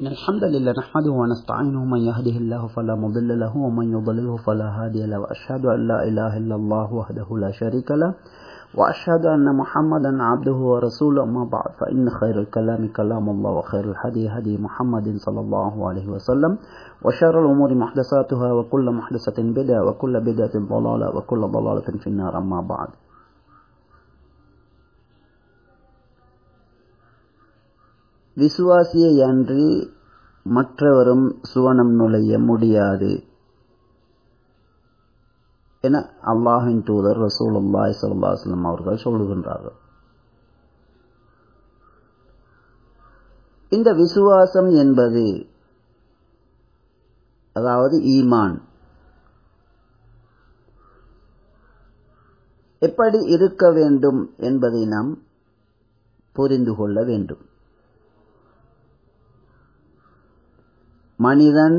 إن الحمد لله نحمده ونستعينه من يهده الله فلا مضل له ومن يضلله فلا هادي له وأشهد أن لا إله إلا الله وحده لا شريك له وأشهد أن محمدا عبده ورسوله أما بعد فإن خير الكلام كلام الله وخير الهدي هدي محمد صلى الله عليه وسلم وشر الأمور محدثاتها وكل محدثة بدعة وكل بدعة ضلالة وكل ضلالة في النار أما بعد. விசுவாசியை அன்றி மற்றவரும் சுவனம் நுழைய முடியாது. என அல்லாஹின் தூதர் ரசூலுல்லாய் சல்லாஸ்லம் அவர்கள் சொல்லுகின்றார்கள். இந்த விசுவாசம் என்பது அதாவது ஈமான் எப்படி இருக்க வேண்டும் என்பதை நாம் புரிந்து கொள்ள வேண்டும். மனிதன்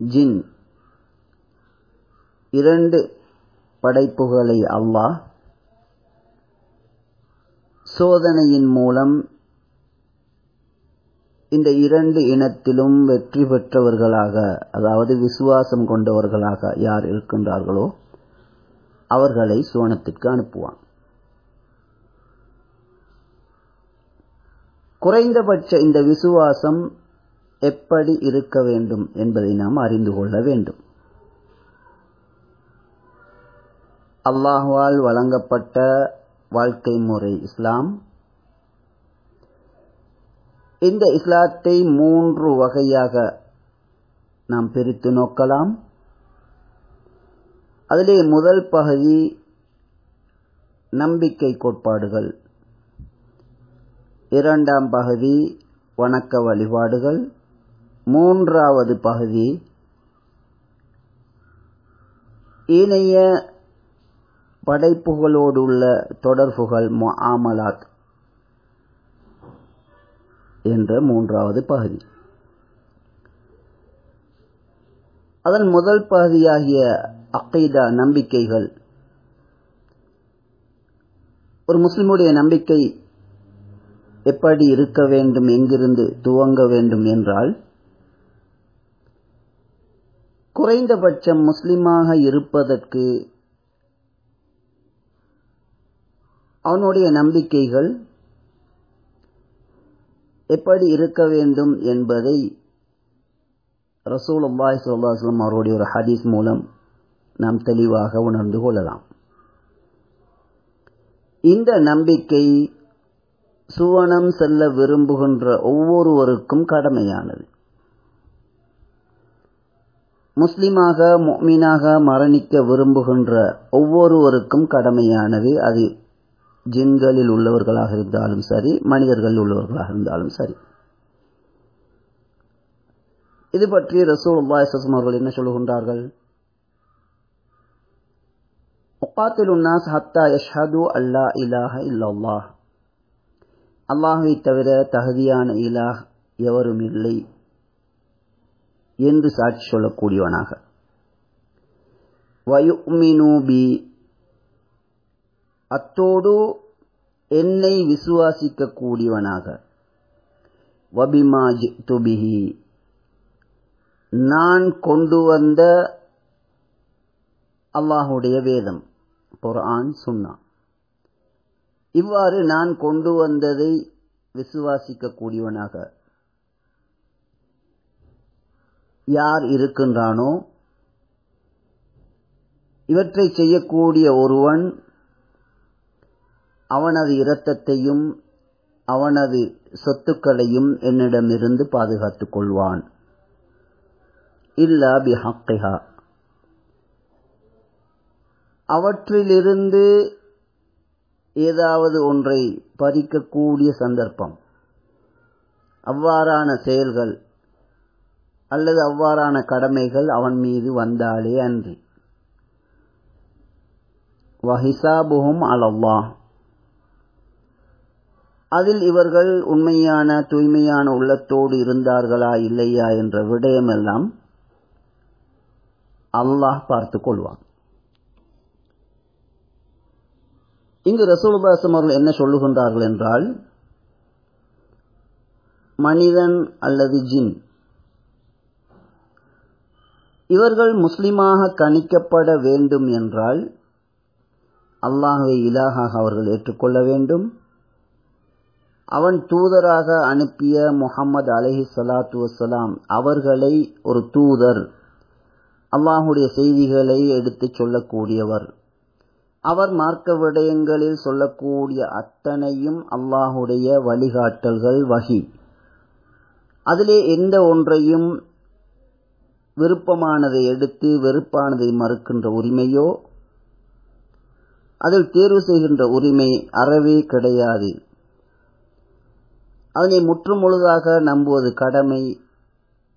ஜின். இரண்டு படைப்புகளை அல்லாஹ் சோதனையின் மூலம் இந்த இரண்டு இனத்திலும் வெற்றி பெற்றவர்களாக அதாவது விசுவாசம் கொண்டவர்களாக யார் இருக்கின்றார்களோ அவர்களை சோனத்திற்கு அனுப்புவான். குறைந்தபட்ச இந்த விசுவாசம் எப்படி இருக்க வேண்டும் என்பதை நாம் அறிந்து கொள்ள வேண்டும். அல்லாஹுவால் வழங்கப்பட்ட வாழ்க்கை முறை இஸ்லாம். இந்த இஸ்லாத்தை மூன்று வகையாக நாம் பிரித்து நோக்கலாம். அதிலே முதல் பகுதி நம்பிக்கை கோட்பாடுகள். இரண்டாம் பகுதி வணக்க வழிபாடுகள். மூன்றாவது பகுதி. இணைய படைப்புகளோடு உள்ள தொடர்புகள் ஆமலாத் என்ற மூன்றாவது பகுதி. அதன் முதல் பகுதியாகிய அக்கைதா நம்பிக்கைகள். ஒரு முஸ்லிமுடைய நம்பிக்கை எப்படி இருக்க வேண்டும் எங்கிருந்து துவங்க வேண்டும் என்றால் குறைந்தபட்சம் முஸ்லிமாக இருப்பதற்கு அவனுடைய நம்பிக்கைகள் எப்படி இருக்க வேண்டும் என்பதை ரசூல் அல்லாஹ் சொல்லாஸ்லம் அவருடைய ஒரு ஹதீஸ் மூலம் நாம் தெளிவாக உணர்ந்து கொள்ளலாம். இந்த நம்பிக்கை சுவனம் செல்ல விரும்புகின்ற ஒவ்வொருவருக்கும் கடமையானது. முஸ்லிமாக மீனாக மரணிக்க விரும்புகின்ற ஒவ்வொருவருக்கும் கடமையானது அது ஜின்களில் உள்ளவர்களாக இருந்தாலும் சரி மனிதர்கள் உள்ளவர்களாக இருந்தாலும் சரி. இது பற்றி ரசூல் அவர்கள் என்ன சொல்லுகின்றார்கள்? உக்காத்தில் ஹத்தா யஷ்ஹது அல்லா இலாஹ இல்லல்லாஹ். அல்லாஹை தவிர தகுதியான இலாஹ் எவரும் இல்லை. என்று சாட்சி சொல்லக்கூடியவனாக. வயுமினூபி அத்தோடு என்னை விசுவாசிக்க கூடியவனாக வபிமா துபிஹி. நான் கொண்டு வந்த அல்லாஹுடைய வேதம் குரான் சொன்னான் இவ்வாறு நான் கொண்டு வந்ததை விசுவாசிக்க கூடியவனாக யார் இருக்கின்றானோ இவற்றை செய்யக்கூடிய ஒருவன் அவனது இரத்தத்தையும் அவனது சொத்துக்களையும் என்னிடமிருந்து பாதுகாத்துக் கொள்வான். இல்லா பிஹக்கிஹா. அவற்றிலிருந்து ஏதாவது ஒன்றை பறிக்கக்கூடிய சந்தர்ப்பம். அவ்வாறான செயல்கள் அல்லது அவ்வாறான கடமைகள் அவன் மீது வந்தாலே அன்றி. வஹிசாபுகும் அலல்லா அதில் இவர்கள் உண்மையான தூய்மையான உள்ளத்தோடு இருந்தார்களா இல்லையா என்ற விடயமெல்லாம் அல்லாஹ் பார்த்து கொள்வான். இங்கு ரசூல்பாசம் அவர்கள் என்ன சொல்லுகின்றார்கள் என்றால் மனிதன் அல்லது ஜின் இவர்கள் முஸ்லிமாக கணிக்கப்பட வேண்டும் என்றால் அல்லாஹுவை இலாகாக அவர்கள் ஏற்றுக்கொள்ள வேண்டும். அவன் தூதராக அனுப்பிய முகமது அலஹி சலாத்து வசலாம் அவர்களை ஒரு தூதர் அல்லாஹுடைய செய்திகளை எடுத்துச் சொல்லக்கூடியவர். அவர் மார்க்க விடயங்களில் சொல்லக்கூடிய அத்தனையும் அல்லாஹுடைய வழிகாட்டல்கள் வகி. அதிலே எந்த ஒன்றையும் விருப்பமானதை எடுத்து வெறுப்பானதை மறுக்கின்ற உரிமையோ அதில் தேர்வு செய்கின்ற உரிமை அறவே கிடையாது. அதனை முற்றுமுழுதாக நம்புவது கடமை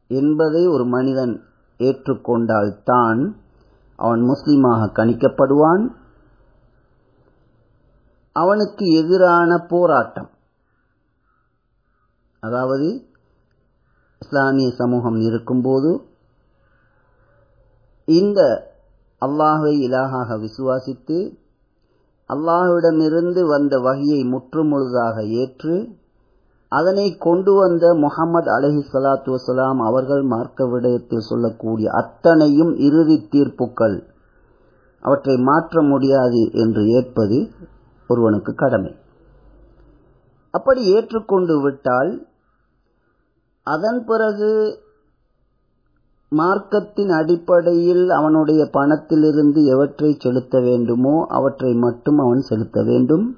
என்பதை ஒரு மனிதன் ஏற்றுக்கொண்டால் தான் அவன் முஸ்லீமாக கணிக்கப்படுவான். அவனுக்கு எதிரான போராட்டம் அதாவது இஸ்லாமிய சமூகம் இருக்கும்போது இந்த அல்லாஹை இலாகாக விசுவாசித்து அல்லாஹுவிடமிருந்து வந்த வகையை முற்றுமுழுதாக ஏற்று அதனை கொண்டு வந்த முகமது அலஹி சலாத்து வசலாம் அவர்கள் மார்க்க விடயத்தில் சொல்லக்கூடிய அத்தனையும் இறுதி தீர்ப்புக்கள் அவற்றை மாற்ற முடியாது என்று ஏற்பது ஒருவனுக்கு கடமை. அப்படி ஏற்றுக்கொண்டு விட்டால் அதன் பிறகு மார்க்கத்தின் அடிப்படையில் அவனுடைய பணத்திலிருந்து எவற்றை செலுத்த வேண்டுமோ அவற்றை மட்டும் அவன் செலுத்த வேண்டும்.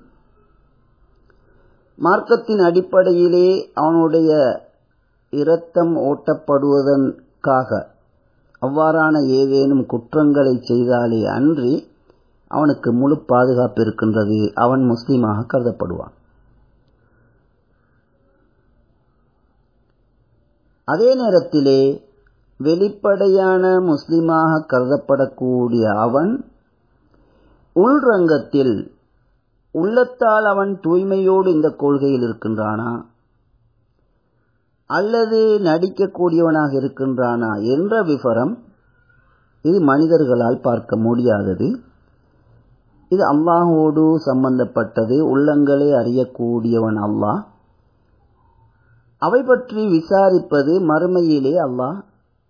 மார்க்கத்தின் அடிப்படையிலே அவனுடைய இரத்தம் ஓட்டப்படுவதற்காக அவ்வாறான ஏதேனும் குற்றங்களை செய்தாலே அன்றி அவனுக்கு முழு பாதுகாப்பு இருக்கின்றது. அவன் முஸ்லீமாக கருதப்படுவான். அதே நேரத்திலே வெளிப்படையான முஸ்லிமாக கருதப்படக்கூடிய அவன் உள்ரங்கத்தில் உள்ளத்தால் அவன் தூய்மையோடு இந்த கொள்கையில் இருக்கின்றானா? அல்லது நடிக்கக்கூடியவனாக இருக்கின்றானா என்ற விவரம் இது மனிதர்களால் பார்க்க முடியாதது. இது அல்லாஹோடு சம்பந்தப்பட்டது உள்ளங்களை அறியக்கூடியவன் அல்லாஹ். அவை பற்றி விசாரிப்பது மறுமையிலே அல்லாஹ்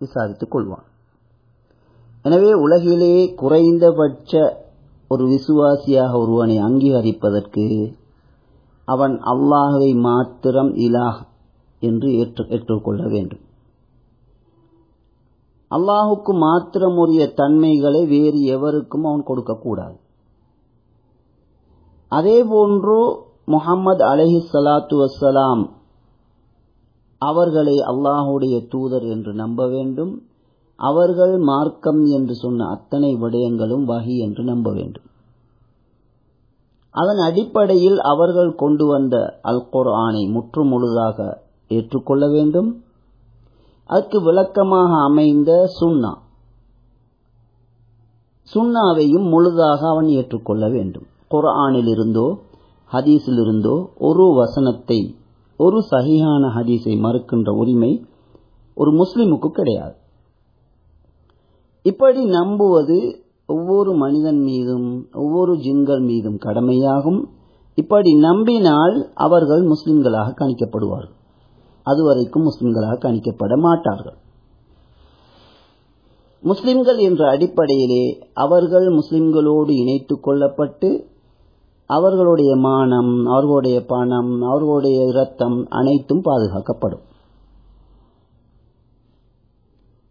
விசாரித்துக் கொள்வான் எனவே உலகிலேயே குறைந்தபட்ச ஒரு விசுவாசியாக ஒருவனை அங்கீகரிப்பதற்கு அவன் அல்லாஹை மாத்திரம் இலாஹ் என்று ஏற்றுக்கொள்ள வேண்டும். அல்லாஹுக்கு மாத்திரம் உரிய தன்மைகளை வேறு எவருக்கும் அவன் கொடுக்கக்கூடாது. அதே போன்று முகமது அலஹி சலாத்து வசலாம் அவர்களை அல்லாஹுடைய தூதர் என்று நம்ப வேண்டும். அவர்கள் மார்க்கம் என்று சொன்ன அத்தனை விடயங்களும் வகி என்று நம்ப வேண்டும். அதன் அடிப்படையில் அவர்கள் கொண்டு வந்த அல் குர்ஆனை முற்று முழுதாக ஏற்றுக்கொள்ள வேண்டும். அதற்கு விளக்கமாக அமைந்த சுன்னா. சுன்னாவையும் முழுதாக அவன் ஏற்றுக்கொள்ள வேண்டும். குர்ஆனில் இருந்தோ ஹதீஸில் இருந்தோ ஒரு வசனத்தை ஒரு சகியான ஹதீஸை மறுக்கின்ற உரிமை ஒரு முஸ்லிமுக்கு கிடையாது. இப்படி நம்புவது ஒவ்வொரு மனிதன் மீதும் ஒவ்வொரு ஜின்கள் மீதும் கடமையாகும். இப்படி நம்பினால் அவர்கள் முஸ்லிம்களாக கணிக்கப்படுவார்கள். அதுவரைக்கும் முஸ்லிம்களாக கணிக்கப்பட மாட்டார்கள். முஸ்லிம்கள் என்ற அடிப்படையிலே அவர்கள் முஸ்லிம்களோடு இணைத்துக் கொள்ளப்பட்டு அவர்களுடைய மானம் அவர்களுடைய பணம் அவர்களுடைய இரத்தம் அனைத்தும் பாதுகாக்கப்படும்.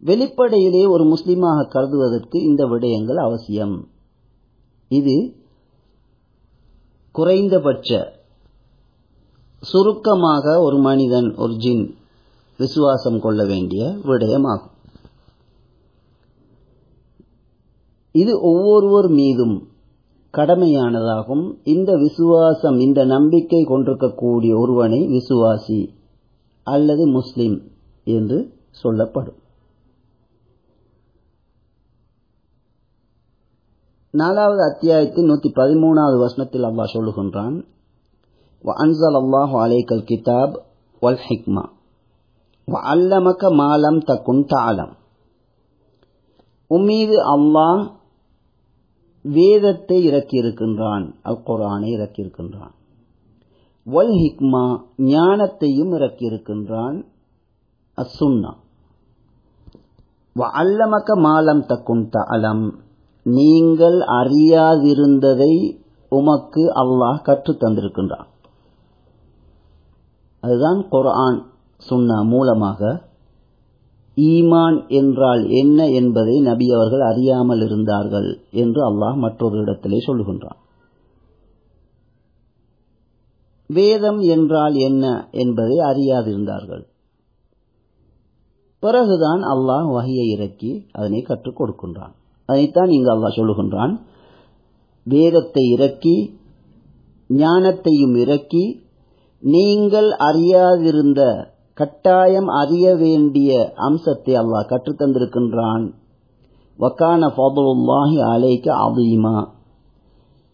வெளிப்படையிலே ஒரு முஸ்லிமாக கருதுவதற்கு இந்த விடயங்கள் அவசியம். இது குறைந்தபட்ச சுருக்கமாக ஒரு மனிதன் ஒரு ஜின் விசுவாசம் கொள்ள வேண்டிய விடயமாகும். இது ஒவ்வொருவர் மீதும் கடமையானதாகும். இந்த விசுவாசம் இந்த நம்பிக்கை கொண்டிருக்கக்கூடிய ஒருவனை விசுவாசி அல்லது முஸ்லிம் என்று சொல்லப்படும். நாலாவது அத்தியாயத்தின் நூத்தி பதிமூணாவது வசனத்தில் அல்லாஹ் சொல்லுகின்றான் அன்சல் அல்லாஹு அலைக்கல் கிதாப் வல் ஹிக்மா. அல்லமக்க மாலம் தக்குன் தாளம் உம்மீது அல்லாஹ் வேதத்தை இறக்கியிருக்கின்றான். அல் குரானை இறக்கியிருக்கின்றான். வல் ஹிக்மா ஞானத்தையும் இறக்கியிருக்கின்றான். அசுன்னா அல்லமக்க மாலம் தக்கும் அலம் நீங்கள் அறியாதிருந்ததை உமக்கு அல்லாஹ் கற்று தந்திருக்கின்றான். அதுதான் குர்ஆன் சுன்னா மூலமாக ஈமான் என்றால் என்ன என்பதை நபி அவர்கள் அறியாமல் இருந்தார்கள் என்று அல்லாஹ் மற்றொரு இடத்திலே சொல்லுகின்றான். வேதம் என்றால் என்ன என்பதை அறியாதிருந்தார்கள். பிறகுதான் அல்லாஹ் வகையை இறக்கி அதனை கற்றுக் கொடுக்கின்றான். அதைத்தான் இங்கு அல்லாஹ் சொல்லுகின்றான். வேதத்தை இறக்கி ஞானத்தையும் இறக்கி நீங்கள் அறியாதிருந்த கட்டாயம் அறிய வேண்டிய அம்சத்தை அல்லாஹ் கற்றுத்தந்திருக்கின்றான். வக்கான ஃபதுல்லாஹி அலைக்க அதீமா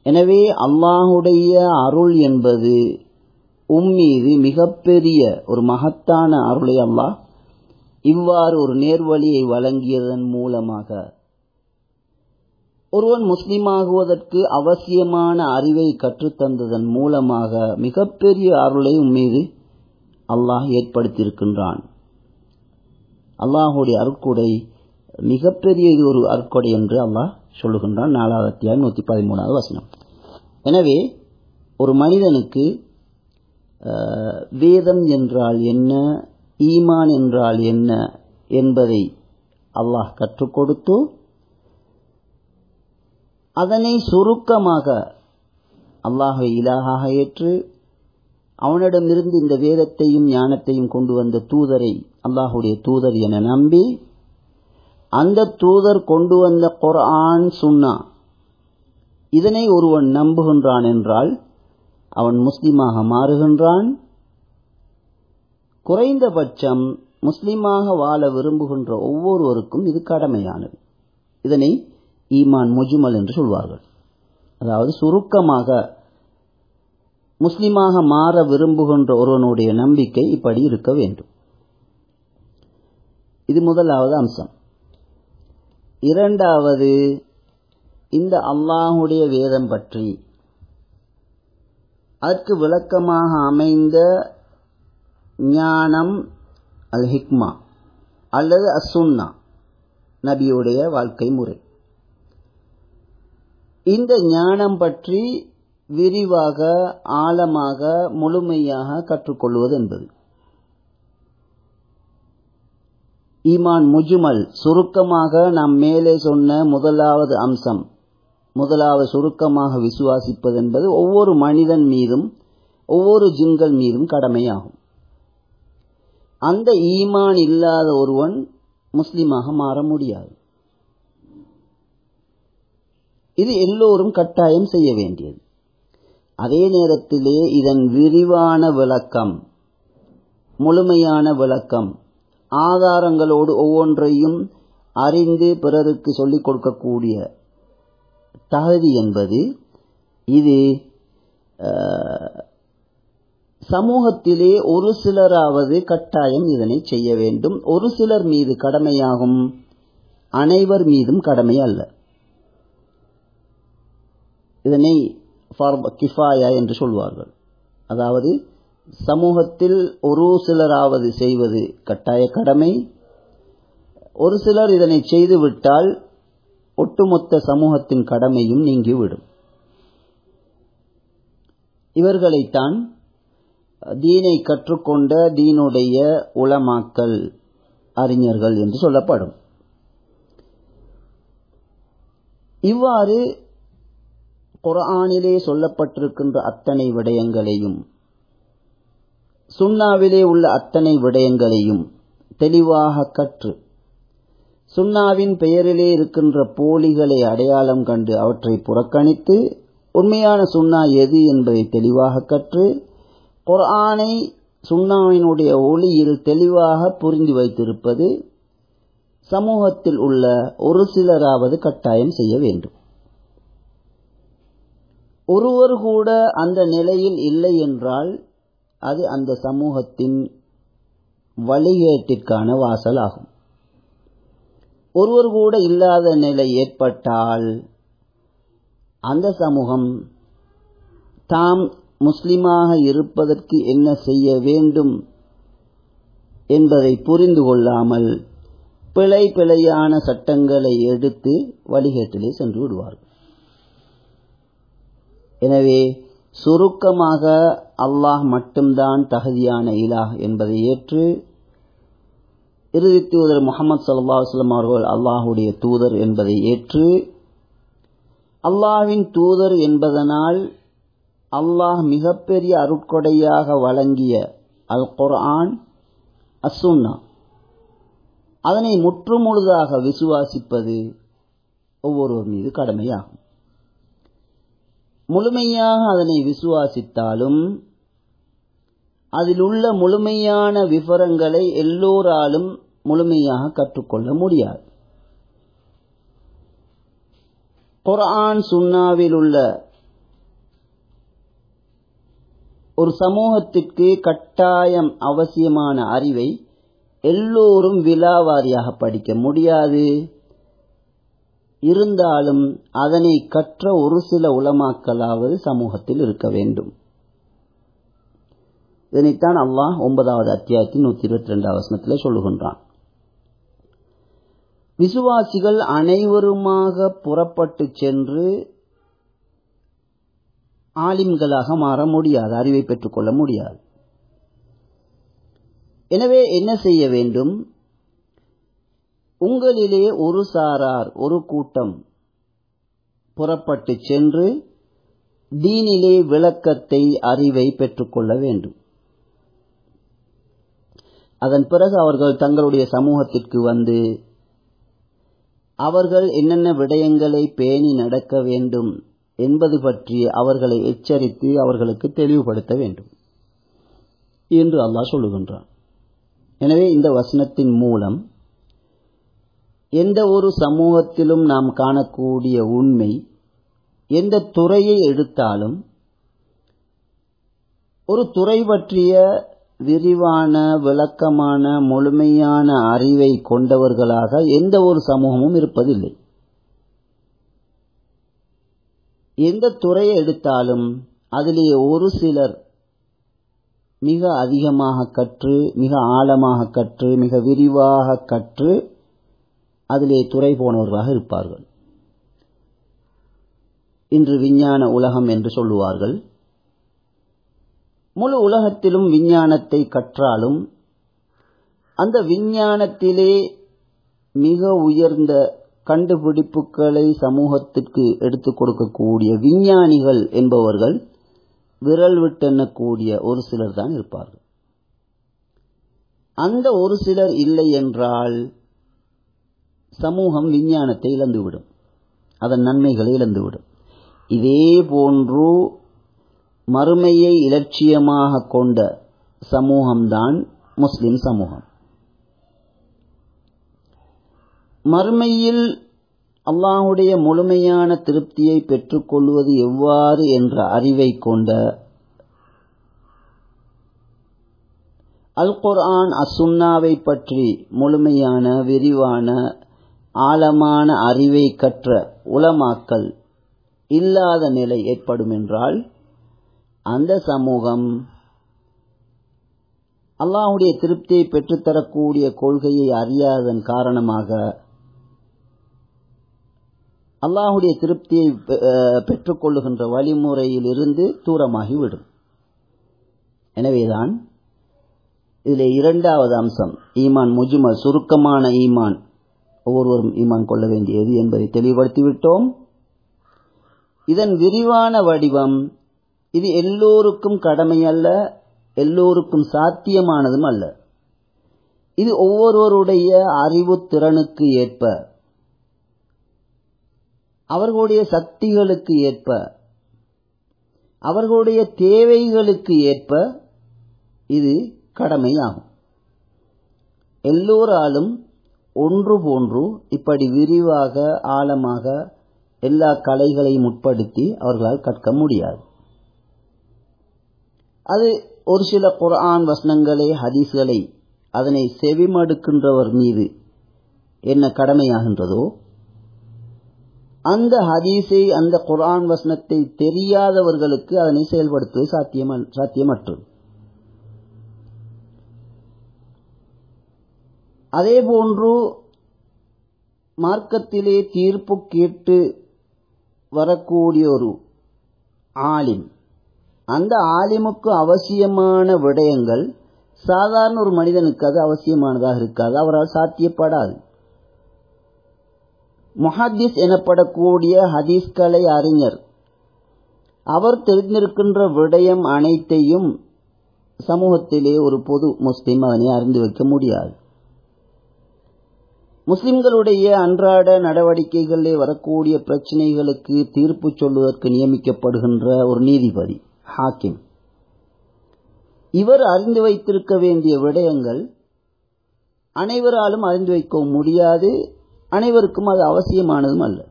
எனவே அல்லாஹுடைய அருள் என்பது உம்மீது மிகப்பெரிய ஒரு மகத்தான அருளை அல்லாஹ் இவ்வாறு ஒரு நேர்வழியை வழங்கியதன் மூலமாக ஒருவன் முஸ்லிமாகுவதற்கு அவசியமான அறிவை கற்றுத்தந்ததன் மூலமாக மிகப்பெரிய அருளை உம்மீது அல்லாஹ் ஏற்படுத்தியிருக்கின்றான். அல்லாஹுடைய அருட்கொடை மிகப்பெரிய இது ஒரு அருட்கொடை என்று அல்லாஹ் சொல்லுகின்றான். நாலாவது அத்தியாயம் நூற்றி பதிமூணாவது வசனம். எனவே ஒரு மனிதனுக்கு வேதம் என்றால் என்ன ஈமான் என்றால் என்ன என்பதை அல்லாஹ் கற்றுக் கொடுத்து அதனை சுருக்கமாக அல்லாஹை இலாகாக ஏற்று அவனிடமிருந்து இந்த வேதத்தையும் ஞானத்தையும் கொண்டு வந்த தூதரை அல்லாஹுடைய தூதர் என நம்பி அந்த தூதர் கொண்டு வந்த குர்ஆன் சுன்னா. இதனை ஒருவன் நம்புகின்றான் என்றால் அவன் முஸ்லிமாக மாறுகின்றான். குறைந்தபட்சம் முஸ்லிமாக வாழ விரும்புகின்ற ஒவ்வொருவருக்கும் இது கடமையானது. இதனை ஈமான் முஜுமல் என்று சொல்வார்கள். அதாவது சுருக்கமாக முஸ்லிமாக மாற விரும்புகின்ற ஒருவனுடைய நம்பிக்கை இப்படி இருக்க வேண்டும். இது முதலாவது அம்சம். இரண்டாவது இந்த அல்லாஹுடைய வேதம் பற்றி அதற்கு விளக்கமாக அமைந்த ஞானம் அல் ஹிக்மா அல்லது அசுன்னா நபியுடைய வாழ்க்கை முறை. இந்த ஞானம் பற்றி விரிவாக ஆழமாக முழுமையாக கற்றுக்கொள்வது என்பது. ஈமான் முஜுமல் சுருக்கமாக நாம் மேலே சொன்ன முதலாவது அம்சம் முதலாவது சுருக்கமாக விசுவாசிப்பது என்பது ஒவ்வொரு மனிதன் மீதும் ஒவ்வொரு ஜின்கள் மீதும் கடமையாகும். அந்த ஈமான் இல்லாத ஒருவன் முஸ்லிமாக மாற முடியாது. இது எல்லோரும் கட்டாயம் செய்ய வேண்டியது. அதே நேரத்திலே இதன் விரிவான விளக்கம் முழுமையான விளக்கம் ஆதாரங்களோடு ஒவ்வொன்றையும் அறிந்து பிறருக்கு சொல்லிக் கொடுக்கக்கூடிய தகுதி என்பது இது சமூகத்திலே ஒரு சிலராவது கட்டாயம் இதனை செய்ய வேண்டும். ஒரு சிலர் மீது கடமையாகும் அனைவர் மீதும் கடமை அல்ல. இதனை கிஃபாயா என்று சொல்வார்கள். அதாவது சமூகத்தில் ஒரு சிலராவது செய்வது கட்டாய கடமை. ஒரு சிலர் இதனை செய்துவிட்டால் ஒட்டுமொத்த சமூகத்தின் கடமையும் நீங்கிவிடும். இவர்களைத்தான் தீனை கற்றுக்கொண்ட தீனுடைய உளமாக்கல் அறிஞர்கள் என்று சொல்லப்படும். இவ்வாறு குரானிலே சொல்லப்பட்டிருக்கின்ற அத்தனை விடயங்களையும் சுண்ணாவிலே உள்ள அத்தனை விடயங்களையும் தெளிவாக கற்று சுண்ணாவின் பெயரிலே இருக்கின்ற போலிகளை அடையாளம் கண்டு அவற்றை புறக்கணித்து உண்மையான சுண்ணா எது என்பதை தெளிவாக கற்று குர்ஆனை சுண்ணாவினுடைய ஒளியில் தெளிவாக புரிந்து வைத்திருப்பது சமூகத்தில் உள்ள ஒரு சிலராவது கட்டாயம் செய்ய வேண்டும். ஒருவர் கூட அந்த நிலையில் இல்லை என்றால் அது அந்த சமூகத்தின் வழிகேட்டிற்கான வாசல் ஆகும் ஒருவர் கூட இல்லாத நிலை ஏற்பட்டால் அந்த சமூகம் தாம் முஸ்லிமாக இருப்பதற்கு என்ன செய்ய வேண்டும் என்பதை புரிந்து கொள்ளாமல் பிழை பிழையான சட்டங்களை எடுத்து வழிகேட்டிலே சென்று விடுவார்கள். எனவே சுருக்கமாக அல்லாஹ் மட்டும்தான் தகுதியான இலாஹ் என்பதை ஏற்று இறுதி தூதர் முகமது சல்லா வல்லம் அவர்கள் அல்லாஹுடைய தூதர் என்பதை ஏற்று அல்லாஹின் தூதர் என்பதனால் அல்லாஹ் மிகப்பெரிய அருட்கொடையாக வழங்கிய அல் குர்ஆன் அசுன்னா அதனை முற்றுமுழுதாக விசுவாசிப்பது ஒவ்வொருவர் மீது கடமையாகும். முழுமையாக அதனை விசுவாசித்தாலும் அதில் உள்ள முழுமையான விவரங்களை எல்லோராலும் முழுமையாக கற்றுக்கொள்ள முடியாது. குர்ஆன் சுன்னாவில் உள்ள ஒரு சமூகத்திற்கு கட்டாயம் அவசியமான அறிவை எல்லோரும் விலாவாரியாக படிக்க முடியாது. இருந்தாலும் அதனை கற்ற ஒரு சில உலமாக்களாவது சமூகத்தில் இருக்க வேண்டும். இதனைத்தான் அல்லாஹ் ஒன்பதாவது அத்தியாயத்தின் நூத்தி இருபத்தி ரெண்டாவது வசனத்தில் சொல்லுகின்றான். விசுவாசிகள் அனைவருமாக புறப்பட்டு சென்று ஆலிம்களாக மாற முடியாது அறிவை பெற்றுக்கொள்ள முடியாது. எனவே என்ன செய்ய வேண்டும்? உங்களிலே ஒரு சாரார் ஒரு கூட்டம் புறப்பட்டு சென்று தீனிலே விளக்கத்தை அறிவை பெற்றுக்கொள்ள வேண்டும். அதன் பிறகு அவர்கள் தங்களுடைய சமூகத்திற்கு வந்து அவர்கள் என்னென்ன விடயங்களை பேணி நடக்க வேண்டும் என்பது பற்றி அவர்களை எச்சரித்து அவர்களுக்கு தெளிவுபடுத்த வேண்டும் என்று அல்லாஹ் சொல்லுகின்றான். எனவே இந்த வசனத்தின் மூலம் எந்த ஒரு சமூகத்திலும் நாம் காணக்கூடிய உண்மை எந்த துறையை எடுத்தாலும் ஒரு துறை பற்றிய விரிவான விளக்கமான முழுமையான அறிவை கொண்டவர்களாக எந்த ஒரு சமூகமும் இருப்பதில்லை. எந்த துறையை எடுத்தாலும் அதிலே ஒரு சிலர் மிக அதிகமாக கற்று மிக ஆழமாக கற்று மிக விரிவாக கற்று அதிலே துறை போனவர்களாக இருப்பார்கள். இன்று விஞ்ஞான உலகம் என்று சொல்லுவார்கள். முழு உலகத்திலும் விஞ்ஞானத்தை கற்றாலும் அந்த விஞ்ஞானத்திலே மிக உயர்ந்த கண்டுபிடிப்புகளை சமூகத்திற்கு எடுத்துக் கொடுக்கக்கூடிய விஞ்ஞானிகள் என்பவர்கள் விரல் விட்டெண்ணக்கூடிய ஒரு சிலர் தான் இருப்பார்கள். அந்த ஒரு சிலர் இல்லை என்றால் சமூகம் விஞ்ஞானத்தை இழந்துவிடும். அதன் நன்மைகளை இழந்துவிடும். இதே போன்று மறுமையை இலட்சியமாக கொண்ட சமூகம்தான் முஸ்லிம் சமூகம். மறுமையில் அல்லாஹுடைய முழுமையான திருப்தியை பெற்றுக்கொள்வது எவ்வாறு என்ற அறிவை கொண்ட அல் குர்ஆன் அசுன்னாவை பற்றி முழுமையான விரிவான ஆழமான அறிவை கற்ற உலமாக்கல் இல்லாத நிலை ஏற்படும் என்றால் அந்த சமூகம் அல்லாஹுடைய திருப்தியை பெற்றுத்தரக்கூடிய கொள்கையை அறியாதன் காரணமாக அல்லாஹுடைய திருப்தியை பெற்றுக்கொள்ளுகின்ற வழிமுறையில் இருந்து தூரமாகிவிடும். எனவேதான் இதில் இரண்டாவது அம்சம் ஈமான் முஜுமல் சுருக்கமான ஈமான். ஒவ்வொருவரும் ஈமான் கொள்ள வேண்டியது என்பதை தெளிவுபடுத்திவிட்டோம். இதன் விரிவான வடிவம் இது எல்லோருக்கும் கடமை அல்ல எல்லோருக்கும் சாத்தியமானதும் அல்ல. இது ஒவ்வொருவருடைய அறிவு திறனுக்கு ஏற்ப அவர்களுடைய சக்திகளுக்கு ஏற்ப அவர்களுடைய தேவைகளுக்கு ஏற்ப இது கடமையாகும். எல்லோராலும் ஒன்று போன்று இப்படி விரிவாக ஆழமாக எல்லா கலைகளையும் உட்படுத்தி அவர்களால் கற்க முடியாது. அது ஒரு சில குர்ஆன் வசனங்களை ஹதீஸ்களை அதனை செவிமடுக்கின்றவர் மீது என்ன கடமையாகின்றதோ அந்த ஹதீஸை அந்த குர்ஆன் வசனத்தை தெரியாதவர்களுக்கு அதனை செயல்படுத்துவது சாத்தியமற்றது. அதேபோன்று மார்க்கத்திலே தீர்ப்பு கேட்டு வரக்கூடிய ஒரு ஆலிம். அந்த ஆலிமுக்கு அவசியமான விடயங்கள் சாதாரண ஒரு மனிதனுக்கு அது அவசியமானதாக இருக்காது. அவரால் சாத்தியப்படாது. முஹாதிஸ் எனப்படக்கூடிய ஹதீஸ்கலை அறிஞர். அவர் தெரிந்திருக்கின்ற விடயம் அனைத்தையும் சமூகத்திலே ஒரு பொது முஸ்லிம் அதனை அறிந்து வைக்க முடியாது. முஸ்லிம்களுடைய அன்றாட நடவடிக்கைகளில் வரக்கூடிய பிரச்சனைகளுக்கு தீர்ப்பு சொல்வதற்கு நியமிக்கப்படுகின்ற ஒரு நீதிபதி ஹாக்கிம். இவர் அறிந்து வைத்திருக்க வேண்டிய விடயங்கள் அனைவராலும் அறிந்து வைக்க முடியாது அனைவருக்கும் அது அவசியமானதும் அல்ல.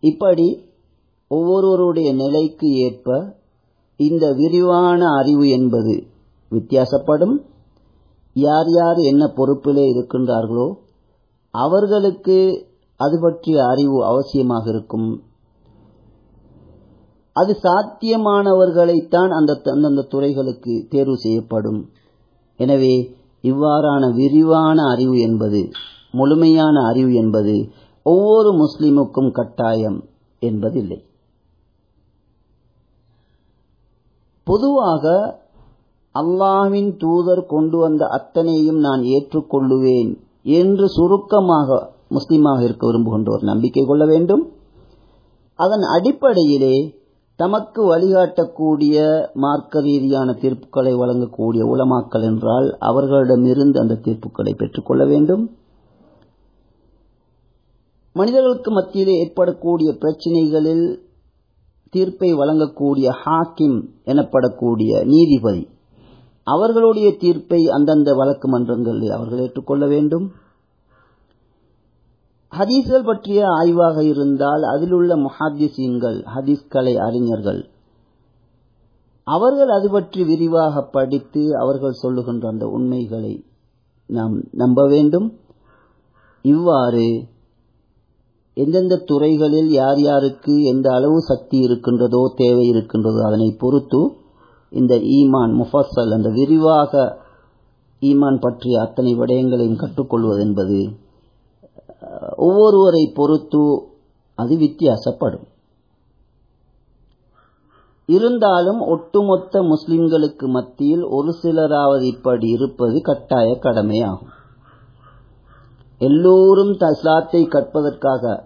இப்படி ஒவ்வொருவருடைய நிலைக்கு ஏற்ப இந்த விரிவான அறிவு என்பது வித்தியாசப்படும் யார் யார் என்ன பொறுப்பிலே இருக்கின்றார்களோ அவர்களுக்கு அது பற்றிய அறிவு அவசியமாக இருக்கும். அது சாத்தியமானவர்களைத்தான் அந்த அந்தந்த துறைகளுக்கு தேர்வு செய்யப்படும். எனவே இவ்வாறான விரிவான அறிவு என்பது முழுமையான அறிவு என்பது ஒவ்வொரு முஸ்லிமுக்கும் கட்டாயம் என்பதில்லை. பொதுவாக அல்லாஹ்வின் தூதர் கொண்டு வந்த அத்தனையும் நான் ஏற்றுக்கொள்ளுவேன் என்று சுருக்கமாக முஸ்லீமாக இருக்க விரும்புகின்றவர் நம்பிக்கை கொள்ள வேண்டும். அதன் அடிப்படையிலே தமக்கு வழிகாட்டக்கூடிய மார்க்க ரீதியான தீர்ப்புகளை வழங்கக்கூடிய உலமாக்கள் என்றால் அவர்களிடமிருந்து அந்த தீர்ப்புகளை பெற்றுக்கொள்ள வேண்டும். மனிதர்களுக்கு மத்தியிலே ஏற்படக்கூடிய பிரச்சினைகளில் தீர்ப்பை வழங்கக்கூடிய ஹாக்கிம் எனப்படக்கூடிய நீதிபதி அவர்களுடைய தீர்ப்பை அந்தந்த வழக்கு மன்றங்களில் அவர்கள் ஏற்றுக்கொள்ள வேண்டும். ஹதீஸ்கள் பற்றிய ஆய்வாக இருந்தால் அதில் உள்ள முஹாதிசீன்கள் ஹதீஸ்கலை அறிஞர்கள் அவர்கள் அது பற்றி விரிவாக படித்து அவர்கள் சொல்லுகின்ற அந்த உண்மைகளை நாம் நம்ப வேண்டும். இவ்வாறு எந்தெந்த துறைகளில் யார் யாருக்கு எந்த அளவு சக்தி இருக்கின்றதோ தேவை இருக்கின்றதோ அதனை பொறுத்து இந்த ஈமான் முஃபஸல் அந்த விரிவாக ஈமான் பற்றிய அத்தனை விடயங்களையும் கற்றுக்கொள்வது என்பது ஒவ்வொருவரை பொறுத்து அது வித்தியாசப்படும். இருந்தாலும் ஒட்டுமொத்த முஸ்லிம்களுக்கு மத்தியில் ஒரு சிலராவது இப்படி இருப்பது கட்டாய கடமையாகும். எல்லோரும் தஸ்லாத்தை கற்பதற்காக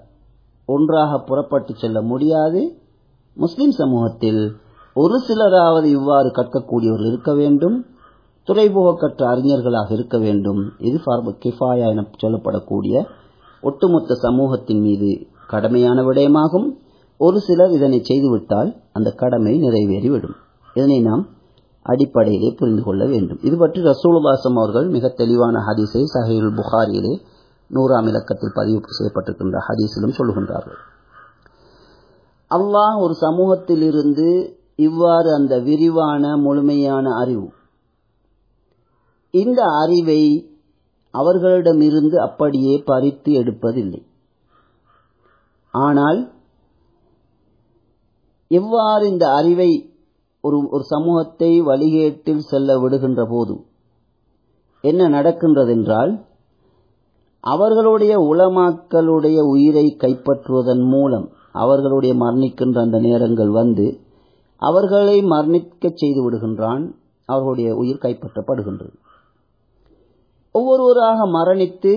ஒன்றாக புறப்பட்டு செல்ல முடியாது முஸ்லிம் சமூகத்தில். ஒரு சிலராவது இவ்வாறு கற்கக்கூடியவர்கள் இருக்க வேண்டும். துறைபோக கற்ற அறிஞர்களாக இருக்க வேண்டும். இது ஃபார்ப கிஃபாயா என சொல்லப்படக்கூடிய ஒட்டுமொத்த சமூகத்தின் மீது கடமையான விடயமாகும். ஒரு சிலர் இதனை செய்துவிட்டால் அந்த கடமை நிறைவேறிவிடும். இதனை நாம் அடிப்படையிலே புரிந்து கொள்ள வேண்டும். இது பற்றி ரசூலுபாசம் அவர்கள் மிக தெளிவான ஹதீஸை சஹீல் புகாரியிலே நூறாம் இலக்கத்தில் பதிவு செய்யப்பட்டிருக்கின்ற ஹதீஸிலும் சொல்லுகின்றார்கள். அல்லாஹ் ஒரு சமூகத்தில் இருந்து இவ்வாறு அந்த விரிவான முழுமையான அறிவு. இந்த அறிவை அவர்களிடமிருந்து அப்படியே பறித்து எடுப்பதில்லை. ஆனால் எவ்வாறு இந்த அறிவை ஒரு ஒரு சமூகத்தை வழிகேட்டில் செல்ல விடுகின்ற போது என்ன நடக்கின்றதென்றால் அவர்களுடைய உளமாக்களுடைய உயிரை கைப்பற்றுவதன் மூலம் அவர்களுடைய மரணிக்கின்ற அந்த நேரங்கள் வந்து அவர்களை மரணிக்க செய்து விடுகின்றான். அவர்களுடைய உயிர் கைப்பற்றப்படுகின்றது. ஒவ்வொருவராக மரணித்து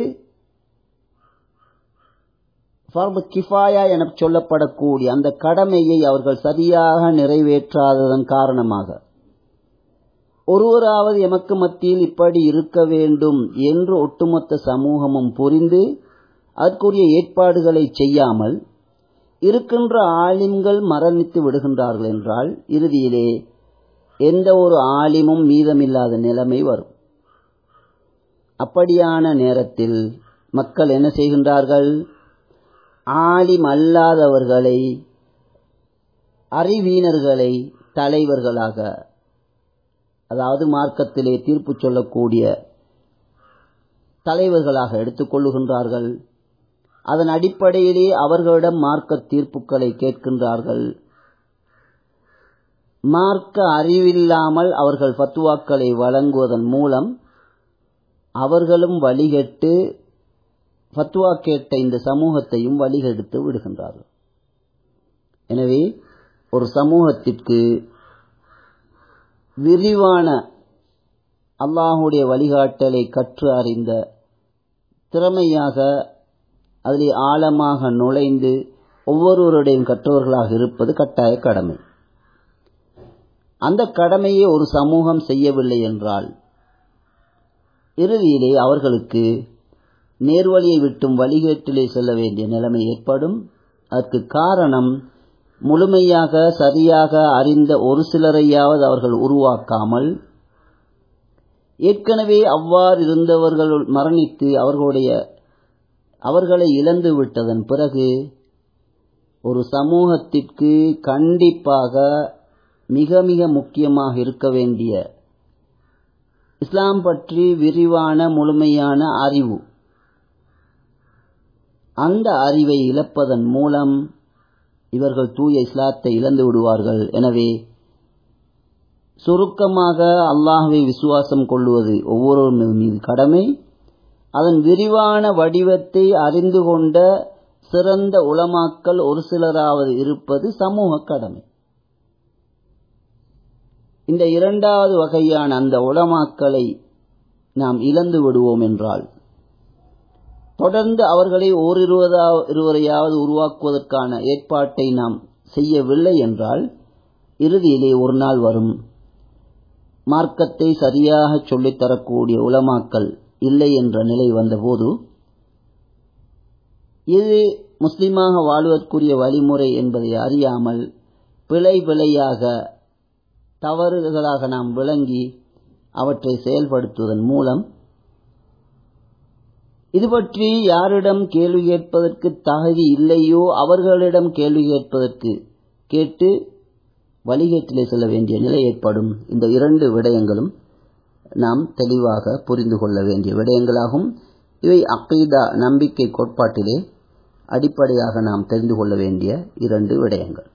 ஃபர்து கிஃபாயா என சொல்லப்படக்கூடிய அந்த கடமையை அவர்கள் சரியாக நிறைவேற்றாததன் காரணமாக. ஒருவராவது எமக்கு மத்தியில் இப்படி இருக்க வேண்டும் என்று ஒட்டுமொத்த சமூகமும் புரிந்து அதற்குரிய ஏற்பாடுகளை செய்யாமல் இருக்கின்ற ஆலிம்கள் மரணித்து விடுகின்றார்கள் என்றால் இறுதியிலே எந்த ஒரு ஆலிமும் மீதமில்லாத நிலைமை வரும். அப்படியான நேரத்தில் மக்கள் என்ன செய்கின்றார்கள்? ஆலிம் அல்லாதவர்களை அறிவீனர்களை தலைவர்களாக அதாவது மார்க்கத்திலே தீர்ப்பு சொல்லக்கூடிய தலைவர்களாக எடுத்துக்கொள்ளுகின்றார்கள் அதன் அடிப்படையிலே அவர்களிடம் மார்க்க தீர்ப்புகளை கேட்கின்றார்கள். மார்க்க அறிவில்லாமல் அவர்கள் ஃபத்துவாக்களை வழங்குவதன் மூலம் அவர்களும் வழிகட்டு ஃபத்வா கேட்ட இந்த சமூகத்தையும் வழிகெடுத்து விடுகின்றார்கள். எனவே ஒரு சமூகத்திற்கு விரிவான அல்லாஹுடைய வழிகாட்டலை கற்று அறிந்த திறமையாக அதிலே ஆழமாக நுழைந்து ஒவ்வொருவருடையும் கற்றவர்களாக இருப்பது கட்டாய கடமை. அந்த கடமையை ஒரு சமூகம் செய்யவில்லை என்றால் இறுதியிலே அவர்களுக்கு நேர்வழியை விட்டும் வழிகேட்டிலே செல்ல வேண்டிய நிலைமை ஏற்படும். அதற்கு காரணம் முழுமையாக சரியாக அறிந்த ஒரு சிலரையாவது அவர்கள் உருவாக்காமல் ஏற்கனவே அவ்வாறு இருந்தவர்கள் மரணித்து அவர்களுடைய அவர்களை இழந்து விட்டதன் பிறகு ஒரு சமூகத்திற்கு கண்டிப்பாக மிக மிக முக்கியமாக இருக்க வேண்டிய இஸ்லாம் பற்றி விரிவான முழுமையான அறிவு. அந்த அறிவை இழப்பதன் மூலம் இவர்கள் தூய இஸ்லாத்தை இழந்து விடுவார்கள். எனவே சுருக்கமாக அல்லாஹுவை விசுவாசம் கொள்வது ஒவ்வொருவர் மீது கடமை. அதன் விரிவான வடிவத்தை அறிந்து கொண்ட சிறந்த உளமாக்கல் ஒரு சிலராவது இருப்பது சமூக கடமை. இந்த இரண்டாவது வகையான அந்த உளமாக்களை நாம் இழந்து விடுவோம் என்றால் தொடர்ந்து அவர்களை ஓரிருவரையாவது இருவரையாவது உருவாக்குவதற்கான ஏற்பாட்டை நாம் செய்யவில்லை என்றால் இறுதியிலே ஒரு நாள் வரும். மார்க்கத்தை சரியாக சொல்லித்தரக்கூடிய உலமாக்கல் இல்லை என்ற நிலை வந்தபோது இது முஸ்லிமாக வாழ்வதற்குரிய வழிமுறை என்பதை அறியாமல் பிழை பிழையாக தவறுகளாக நாம் விளங்கி அவற்றை செயல்படுத்துவதன் மூலம் இது பற்றி யாரிடம் கேள்வி கேட்பதற்கு தகுதி இல்லையோ அவர்களிடம் கேள்வி கேட்பதற்கு கேட்டு வழிகேட்டிலே செல்ல வேண்டிய நிலை ஏற்படும். இந்த இரண்டு விடயங்களும் நாம் தெளிவாக புரிந்து கொள்ள வேண்டிய விடயங்களாகும். இவை அக்கீதா நம்பிக்கை கோட்பாட்டிலே அடிப்படையாக நாம் தெரிந்து கொள்ள வேண்டிய இரண்டு விடயங்கள்.